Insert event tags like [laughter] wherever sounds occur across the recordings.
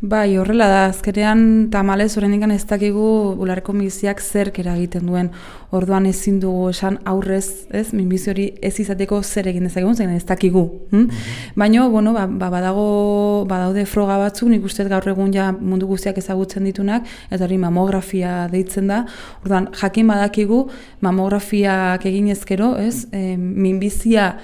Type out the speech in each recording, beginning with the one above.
Bai, horrela da, azkerean tamalez horrendik ez dakigu bularreko minbiziak zer eragiten duen. Orduan ezin dugu esan aurrez, ez, minbizi hori ez izateko zer egin dezakegun, zein ez dakigu. Hm? Mm Baina, bueno, ba, ba, badago, badaude froga batzuk, nik uste gaur egun ja mundu guztiak ezagutzen ditunak, eta hori mamografia deitzen da. Orduan, jakin badakigu, mamografiak egin ezkero, ez, e, minbizia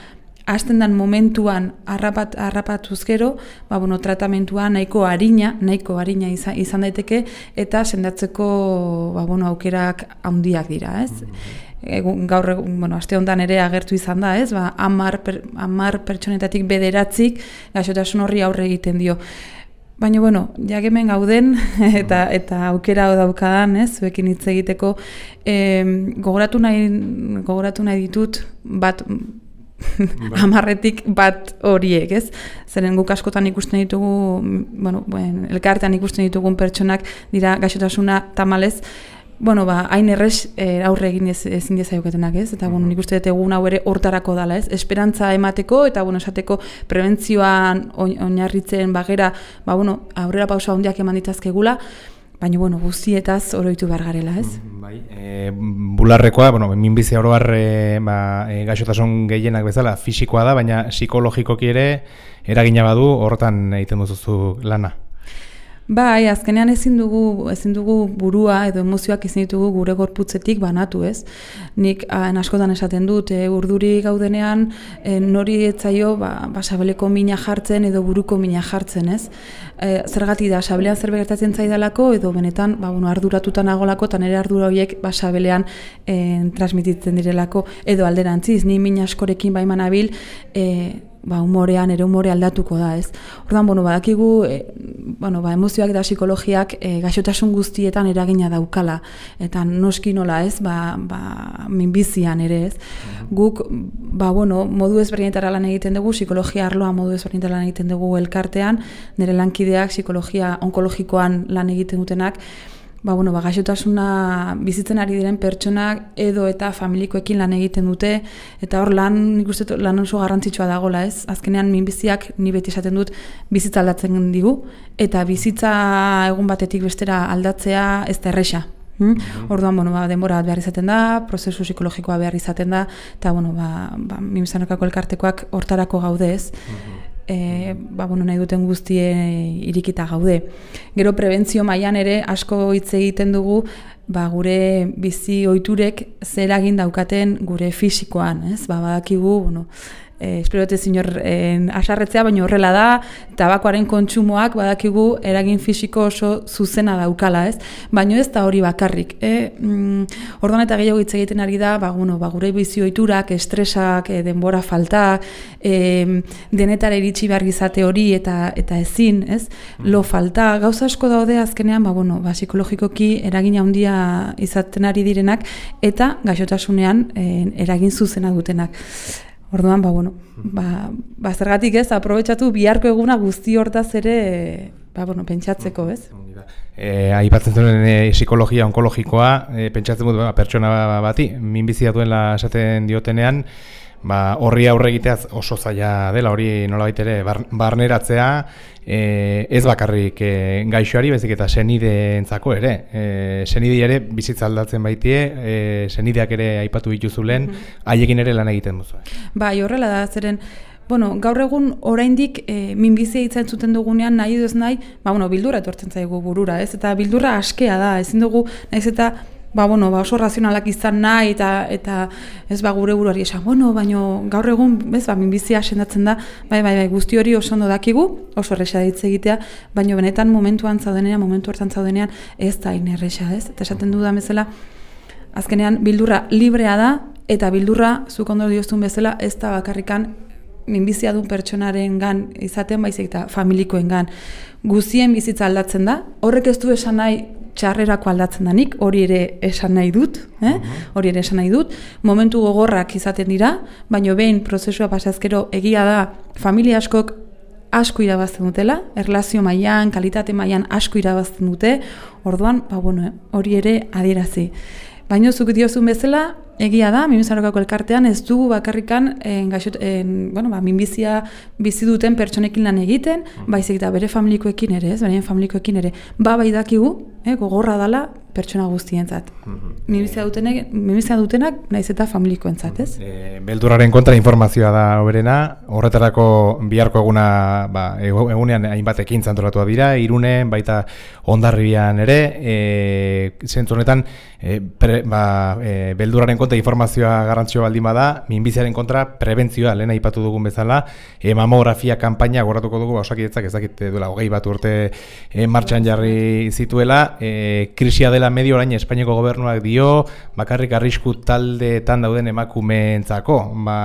hasten den momentuan harrapat, harrapatuz gero, ba, bueno, tratamentua nahiko harina, nahiko harina izan, izan daiteke, eta sendatzeko ba, bueno, aukerak handiak dira, ez? Egun, gaur egun, bueno, aste honetan ere agertu izan da, ez? Ba, amar, per, amar pertsonetatik bederatzik gaixotasun horri aurre egiten dio. Baina, bueno, jagemen gauden, [laughs] eta eta aukera daukadan, ez, zuekin hitz egiteko, e, gogoratu, nahi, gogoratu nahi ditut, bat, Bai. [laughs] amarretik bat horiek, ez? Zeren guk askotan ikusten ditugu, bueno, bueno, elkartean ikusten ditugun pertsonak dira gaixotasuna tamalez, bueno, ba, hain errez e, aurre egin ez, ezin dezaioketenak, ez? Eta, bueno, nik uste dut egun hau ere hortarako dala, ez? Esperantza emateko eta, bueno, esateko prebentzioan oinarritzen bagera, ba, bueno, aurrera pausa hondiak eman ditazkegula, baina bueno, guztietaz oroitu behar garela, ez? Mm, bai, e, bularrekoa, bueno, minbizia oro e, ba, e, gaixotasun gehienak bezala fisikoa da, baina psikologikoki ere eragina badu horretan egiten duzuzu lana. Bai, azkenean ezin dugu, ezin dugu burua edo emozioak ezin ditugu gure gorputzetik banatu, ez? Nik hain askotan esaten dut, e, urduri gaudenean e, nori etzaio ba, ba sabeleko mina jartzen edo buruko mina jartzen, ez? E, zergatik da, sabelean zer begertatzen zaidalako edo benetan ba, bueno, arduratutan agolako eta nire ardura horiek ba, sabelean e, transmititzen direlako edo alderantziz, ni mina askorekin baiman abil, e, ba, umorean, ere umore aldatuko da, ez? Ordan bueno, badakigu, e, bueno, ba, emozioak eta psikologiak e, gaixotasun guztietan eragina daukala, eta noski nola, ez? Ba, ba, minbizian ere, ez? Mhm. Guk, ba, bueno, modu ezberdinetara lan egiten dugu, psikologia arloa modu ezberdinetara lan egiten dugu elkartean, nire lankideak psikologia onkologikoan lan egiten dutenak, ba, bueno, ba, gaixotasuna bizitzen ari diren pertsonak edo eta familikoekin lan egiten dute, eta hor lan, nik uste lan oso garrantzitsua dagola ez, azkenean minbiziak ni beti esaten dut bizitza aldatzen digu, eta bizitza egun batetik bestera aldatzea ez da erresa. Hmm? Orduan, bueno, ba, denbora behar izaten da, prozesu psikologikoa behar izaten da, eta, bueno, ba, ba, elkartekoak hortarako gaude ez e, ba, bueno, nahi duten guztie irikita gaude. Gero prebentzio mailan ere asko hitz egiten dugu ba, gure bizi ohiturek zer egin daukaten gure fisikoan, ez? Ba, badakigu, bueno, eh, espero zinor eh, asarretzea, baina horrela da, tabakoaren kontsumoak badakigu eragin fisiko oso zuzena daukala, ez? Baina ez da hori bakarrik. Eh? Mm, orduan eta gehiago hitz egiten ari da, ba, bueno, ba, gure bizioiturak, estresak, e, denbora falta, e, denetara iritsi behar gizate hori eta eta ezin, ez? Mm. Lo falta, gauza asko daude azkenean, ba, bueno, ba, psikologikoki eragin handia izaten ari direnak, eta gaixotasunean e, eragin zuzena dutenak. Orduan, ba, bueno, ba, ba zergatik ez, aprobetsatu biharko eguna guzti hortaz ere, ba, bueno, pentsatzeko, ez? E, aipatzen zuen e, psikologia onkologikoa, e, pentsatzen dut ba, pertsona bati, minbizia duela esaten diotenean, ba, horri aurre egiteaz oso zaila dela, hori nola ere barneratzea, e, ez bakarrik e, gaixoari, bezik eta senide entzako ere. E, senide ere bizitza aldatzen baitie, e, senideak ere aipatu dituzulen, mhm. haiekin ere lan egiten duzu. Bai, horrela da, zeren, Bueno, gaur egun oraindik e, minbizia itzen zuten dugunean nahi duz nahi, ba, bueno, bildura etortzen zaigu burura, ez? Eta bildura askea da, ezin dugu, naiz eta ba, bueno, ba, oso razionalak izan nahi eta eta ez ba gure buruari esan, bueno, baino gaur egun, bez, ba, minbizia sendatzen da, bai, bai, bai, guzti hori oso ondo dakigu, oso erresa ditze egitea, baino benetan momentuan zaudenean, momentu hartan zaudenean, ez da in erresa, ez? Eta esaten du da bezala, azkenean bildurra librea da, eta bildurra, zuk ondo dioztun bezala, ez da bakarrikan minbizia duen pertsonaren gan izaten baizik eta familikoen gan. Guzien bizitza aldatzen da, horrek ez du esan nahi txarrerako aldatzen danik, hori ere esan nahi dut, eh? hori ere esan nahi dut, momentu gogorrak izaten dira, baino behin prozesua pasazkero egia da familia askok asko irabazten dutela, erlazio mailan, kalitate mailan asko irabazten dute, orduan, ba, bueno, hori ere adierazi. Baina zuk diozun bezala, Egia da, minbizarokako elkartean ez dugu bakarrikan en, gaixot, en, bueno, ba, minbizia bizi duten pertsonekin lan egiten, mm. baizik eta bere familikoekin ere, ez, bere familikoekin ere, ba bai dakigu, eh, gogorra dala pertsona guztientzat. Mm Minbizia dutenek, minbizia dutenak naiz eta familikoentzat, ez? E, beldurraren kontra informazioa da oberena, horretarako biharko eguna, ba, egunean hainbat ekin zantolatua dira, irunen, baita ondarribian ere, e, zentzu honetan, e, ba, e, belduraren kontra informazioa garrantzio baldin bada, minbiziaren kontra prebentzioa. Lehen aipatu dugun bezala, e, mamografia kanpaina goratuko dugu, osakidetzak ezakit duela hogei bat urte e, martxan jarri zituela, e, krisia dela medio orain Espainiako gobernuak dio, bakarrik arrisku taldeetan dauden emakumeentzako, ba,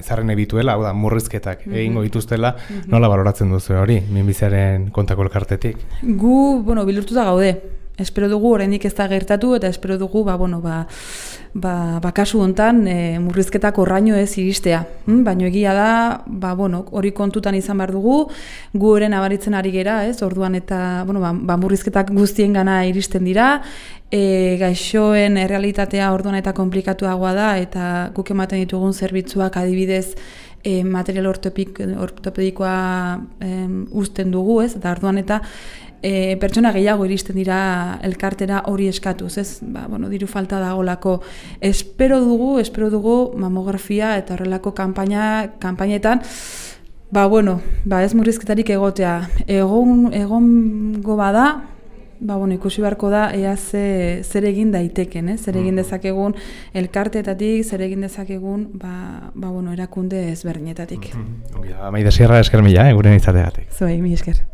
ezarren ebituela, hau da, murrizketak mm egingo dituztela, mhm. nola baloratzen duzu hori, minbiziaren kontako elkartetik? Gu, bueno, bilurtuta gaude, espero dugu oraindik ez da gertatu eta espero dugu ba bueno ba ba, ba kasu hontan e, murrizketak orraino ez iristea hm? baino egia da ba bueno hori kontutan izan bar dugu gu ere nabaritzen ari gera ez orduan eta bueno ba, ba murrizketak guztiengana iristen dira e, gaixoen errealitatea orduan eta komplikatuagoa da eta guk ematen ditugun zerbitzuak adibidez e, material ortopedikoa e, uzten dugu, ez? Eta orduan eta e, pertsona gehiago iristen dira elkartera hori eskatuz, ez? Ba, bueno, diru falta dagolako. Espero dugu, espero dugu mamografia eta horrelako kanpaina, kanpainetan, ba, bueno, ba, ez murrizketarik egotea. Egon, egongo bada, ba, bueno, ikusi beharko da ea ze, zer egin daiteken, eh? zer egin mm. dezakegun elkarteetatik, zer egin dezakegun ba, ba, bueno, erakunde ezberdinetatik. Mm -hmm. Ongi da, maide sierra esker mila, eh, guren izateatik. Zuei, mi esker.